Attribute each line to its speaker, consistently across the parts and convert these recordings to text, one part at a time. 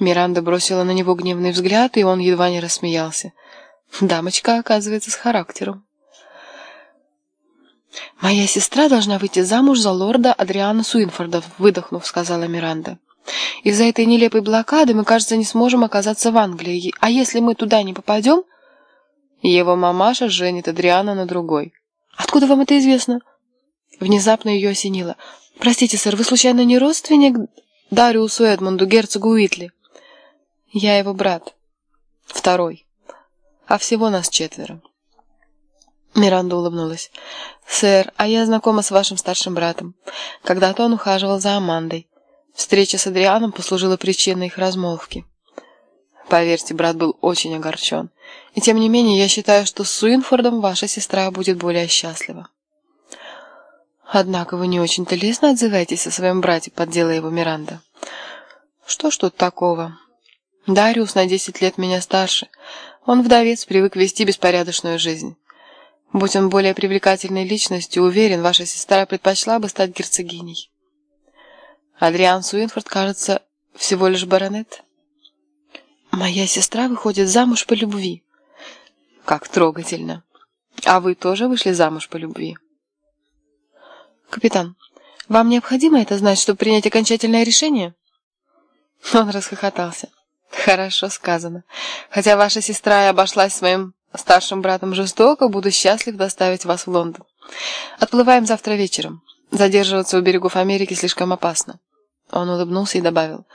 Speaker 1: Миранда бросила на него гневный взгляд, и он едва не рассмеялся. Дамочка, оказывается, с характером. «Моя сестра должна выйти замуж за лорда Адриана Суинфорда», выдохнув, сказала Миранда. «Из-за этой нелепой блокады мы, кажется, не сможем оказаться в Англии. А если мы туда не попадем...» Его мамаша женит Адриана на другой. «Откуда вам это известно?» Внезапно ее осенило. «Простите, сэр, вы случайно не родственник Дариусу Эдмунду, герцогу Уитли?» «Я его брат. Второй. А всего нас четверо». Миранда улыбнулась. «Сэр, а я знакома с вашим старшим братом. Когда-то он ухаживал за Амандой. Встреча с Адрианом послужила причиной их размолвки. Поверьте, брат был очень огорчен. И тем не менее, я считаю, что с Суинфордом ваша сестра будет более счастлива». «Однако вы не очень-то лестно отзываетесь о своем брате», — поддела его Миранда. «Что ж тут такого? Дариус на десять лет меня старше. Он вдовец, привык вести беспорядочную жизнь». Будь он более привлекательной личностью, уверен, ваша сестра предпочла бы стать герцогиней. Адриан Суинфорд, кажется, всего лишь баронет. Моя сестра выходит замуж по любви. Как трогательно. А вы тоже вышли замуж по любви? Капитан, вам необходимо это знать, чтобы принять окончательное решение? Он расхохотался. Хорошо сказано. Хотя ваша сестра и обошлась своим старшим братом жестоко, буду счастлив доставить вас в Лондон. Отплываем завтра вечером. Задерживаться у берегов Америки слишком опасно. Он улыбнулся и добавил.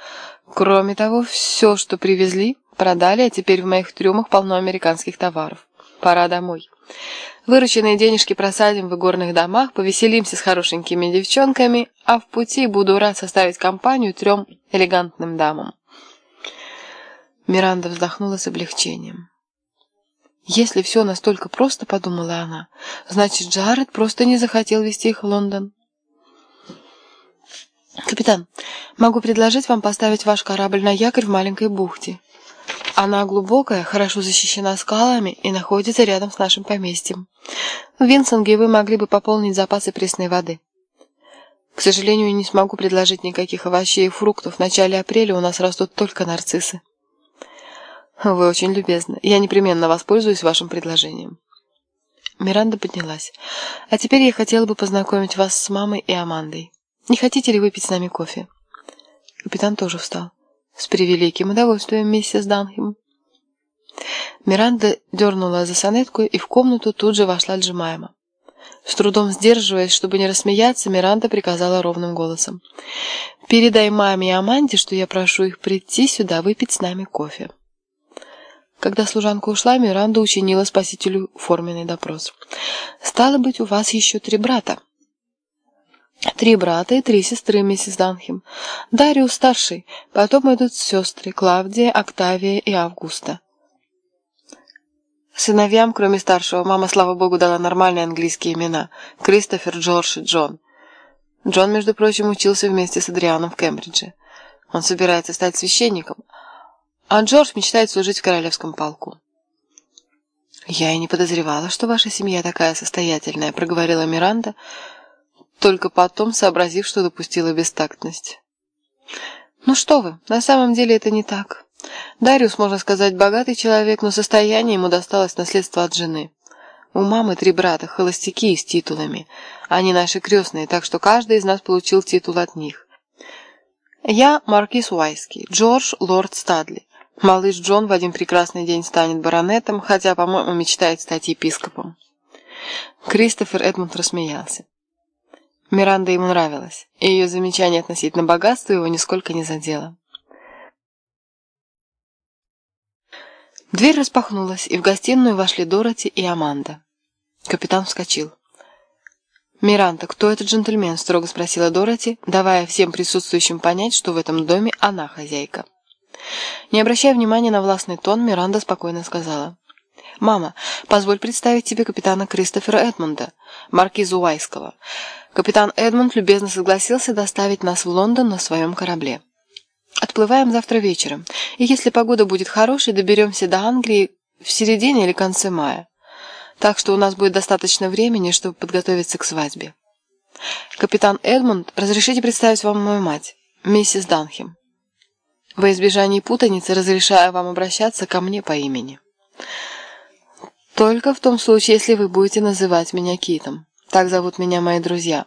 Speaker 1: Кроме того, все, что привезли, продали, а теперь в моих трюмах полно американских товаров. Пора домой. Вырученные денежки просадим в игорных домах, повеселимся с хорошенькими девчонками, а в пути буду рад составить компанию трем элегантным дамам. Миранда вздохнула с облегчением. Если все настолько просто, подумала она, значит, Джаред просто не захотел везти их в Лондон. «Капитан, могу предложить вам поставить ваш корабль на якорь в маленькой бухте. Она глубокая, хорошо защищена скалами и находится рядом с нашим поместьем. В Винсинге вы могли бы пополнить запасы пресной воды. К сожалению, не смогу предложить никаких овощей и фруктов. В начале апреля у нас растут только нарциссы». «Вы очень любезны. Я непременно воспользуюсь вашим предложением». Миранда поднялась. «А теперь я хотела бы познакомить вас с мамой и Амандой. Не хотите ли выпить с нами кофе?» Капитан тоже встал. «С превеликим удовольствием, миссис Данхем». Миранда дернула за сонетку, и в комнату тут же вошла Джимайма. С трудом сдерживаясь, чтобы не рассмеяться, Миранда приказала ровным голосом. «Передай маме и Аманде, что я прошу их прийти сюда выпить с нами кофе». Когда служанка ушла, Миранда учинила спасителю форменный допрос. «Стало быть, у вас еще три брата?» «Три брата и три сестры, миссис Данхем. Дариус старший, потом идут сестры Клавдия, Октавия и Августа». Сыновьям, кроме старшего, мама, слава богу, дала нормальные английские имена – Кристофер, Джордж и Джон. Джон, между прочим, учился вместе с Адрианом в Кембридже. Он собирается стать священником – а Джордж мечтает служить в королевском полку. «Я и не подозревала, что ваша семья такая состоятельная», — проговорила Миранда, только потом сообразив, что допустила бестактность. «Ну что вы, на самом деле это не так. Дариус, можно сказать, богатый человек, но состояние ему досталось наследство от жены. У мамы три брата, холостяки и с титулами. Они наши крестные, так что каждый из нас получил титул от них. Я маркиз Уайский, Джордж – лорд Стадли. Малыш Джон в один прекрасный день станет баронетом, хотя, по-моему, мечтает стать епископом. Кристофер Эдмунд рассмеялся. Миранда ему нравилась, и ее замечание относительно богатства его нисколько не задело. Дверь распахнулась, и в гостиную вошли Дороти и Аманда. Капитан вскочил. «Миранда, кто этот джентльмен?» – строго спросила Дороти, давая всем присутствующим понять, что в этом доме она хозяйка. Не обращая внимания на властный тон, Миранда спокойно сказала. «Мама, позволь представить тебе капитана Кристофера Эдмунда, маркиза Уайского. Капитан Эдмунд любезно согласился доставить нас в Лондон на своем корабле. Отплываем завтра вечером, и если погода будет хорошей, доберемся до Англии в середине или конце мая. Так что у нас будет достаточно времени, чтобы подготовиться к свадьбе. Капитан Эдмунд, разрешите представить вам мою мать, миссис Данхем». Во избежание путаницы разрешаю вам обращаться ко мне по имени. Только в том случае, если вы будете называть меня Китом. Так зовут меня мои друзья.